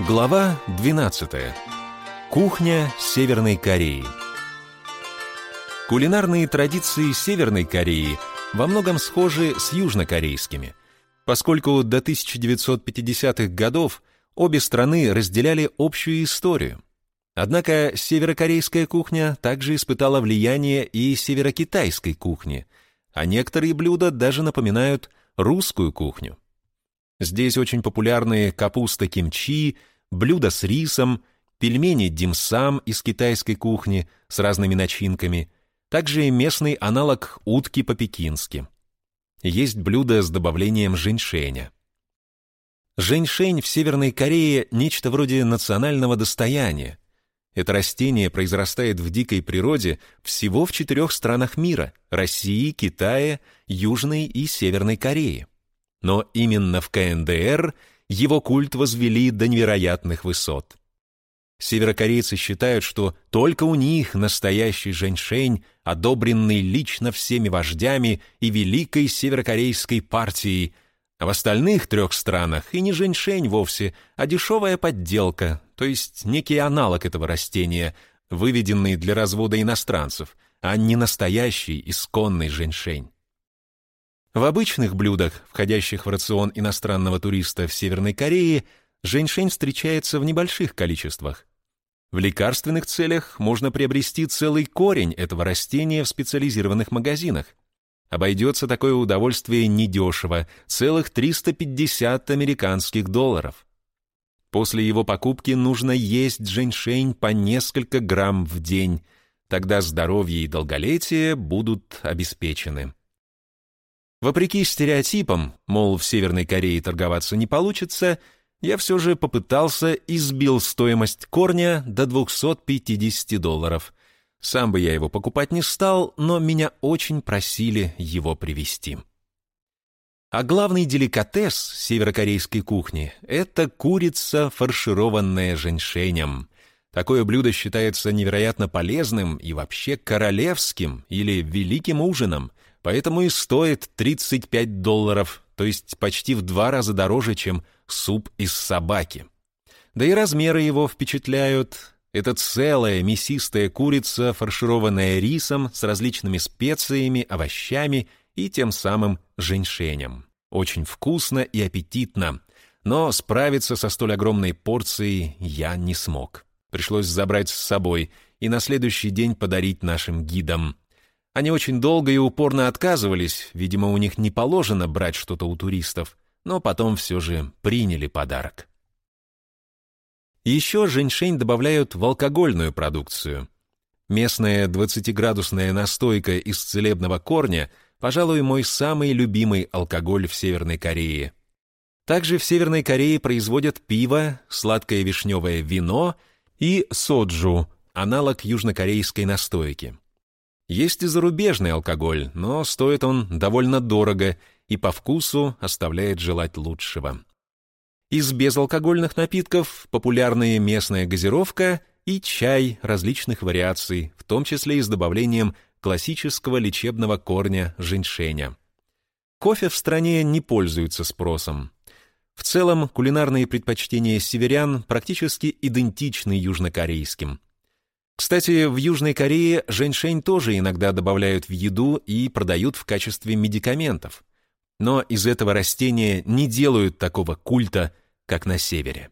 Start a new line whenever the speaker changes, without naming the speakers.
Глава 12. Кухня Северной Кореи. Кулинарные традиции Северной Кореи во многом схожи с южнокорейскими, поскольку до 1950-х годов обе страны разделяли общую историю. Однако северокорейская кухня также испытала влияние и северокитайской кухни, а некоторые блюда даже напоминают русскую кухню. Здесь очень популярны капуста кимчи, блюда с рисом, пельмени димсам из китайской кухни с разными начинками, также и местный аналог утки по-пекински. Есть блюда с добавлением женьшеня. Женьшень в Северной Корее – нечто вроде национального достояния. Это растение произрастает в дикой природе всего в четырех странах мира – России, Китае, Южной и Северной Корее. Но именно в КНДР его культ возвели до невероятных высот. Северокорейцы считают, что только у них настоящий женьшень, одобренный лично всеми вождями и великой северокорейской партией, а в остальных трех странах и не женьшень вовсе, а дешевая подделка, то есть некий аналог этого растения, выведенный для развода иностранцев, а не настоящий исконный женьшень. В обычных блюдах, входящих в рацион иностранного туриста в Северной Корее, женьшень встречается в небольших количествах. В лекарственных целях можно приобрести целый корень этого растения в специализированных магазинах. Обойдется такое удовольствие недешево, целых 350 американских долларов. После его покупки нужно есть женьшень по несколько грамм в день, тогда здоровье и долголетие будут обеспечены. Вопреки стереотипам, мол, в Северной Корее торговаться не получится, я все же попытался и сбил стоимость корня до 250 долларов. Сам бы я его покупать не стал, но меня очень просили его привезти. А главный деликатес северокорейской кухни – это курица, фаршированная женьшенем. Такое блюдо считается невероятно полезным и вообще королевским или великим ужином – поэтому и стоит 35 долларов, то есть почти в два раза дороже, чем суп из собаки. Да и размеры его впечатляют. Это целая мясистая курица, фаршированная рисом с различными специями, овощами и тем самым женьшенем. Очень вкусно и аппетитно, но справиться со столь огромной порцией я не смог. Пришлось забрать с собой и на следующий день подарить нашим гидам – они очень долго и упорно отказывались, видимо, у них не положено брать что-то у туристов, но потом все же приняли подарок. Еще женьшень добавляют в алкогольную продукцию. Местная 20-градусная настойка из целебного корня, пожалуй, мой самый любимый алкоголь в Северной Корее. Также в Северной Корее производят пиво, сладкое вишневое вино и соджу, аналог южнокорейской настойки. Есть и зарубежный алкоголь, но стоит он довольно дорого и по вкусу оставляет желать лучшего. Из безалкогольных напитков популярные местная газировка и чай различных вариаций, в том числе и с добавлением классического лечебного корня женьшеня. Кофе в стране не пользуется спросом. В целом, кулинарные предпочтения северян практически идентичны южнокорейским. Кстати, в Южной Корее женьшень тоже иногда добавляют в еду и продают в качестве медикаментов. Но из этого растения не делают такого культа, как на севере.